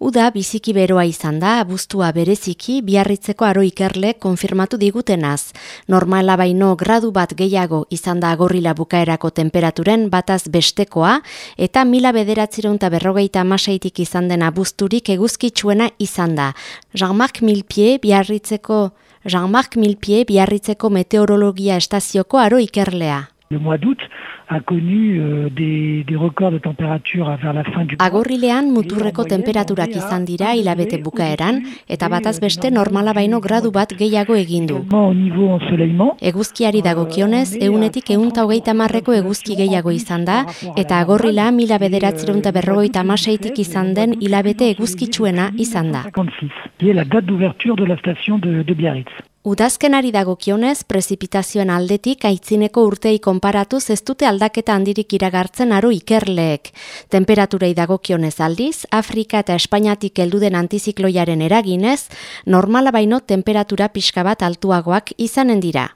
Uda biziki beroa izan da, abuztua bereziki, biarritzeko aro ikerle konfirmatu digutenaz. Normala baino gradu bat gehiago izan da agorrila bukaerako temperaturen bataz bestekoa, eta mila bederatzireunta berrogeita amaseitik izan den abuzturik eguzkitsuena izan da. Jean-Marc Milpie, biarritzeko... Jean-Marc Milpie, biarritzeko meteorologia estazioko aro ikerlea. Le mois d'août a connu euh, des, des records de température vers la fin du. Agorrilean muturreko temperaturak izan dira hilabete bukaeran eta bataz beste normala baino gradu bat gehiago egin du. Eguzkiari dagokionez, eunetik eunta hogeita marreko eguzki gehiago izan da, eta agorrila mila bederatzeronta berrogeita amaseitik izan den hilabete eguzkitsuena izan da. 56, qui est la date d'ouverture de la station de, de Biarritz. Udazkenari dagokionez, prezipitazioen aldetik aitzineko urtei konparatuz ez dute aldaketa handirik iragartzen aro ikerleek. Temperaturei dagokionez aldiz, Afrika eta Espainiatik helduden antizikloiaren eraginez, normala baino temperatura pixka bat altuagoak izanen dira.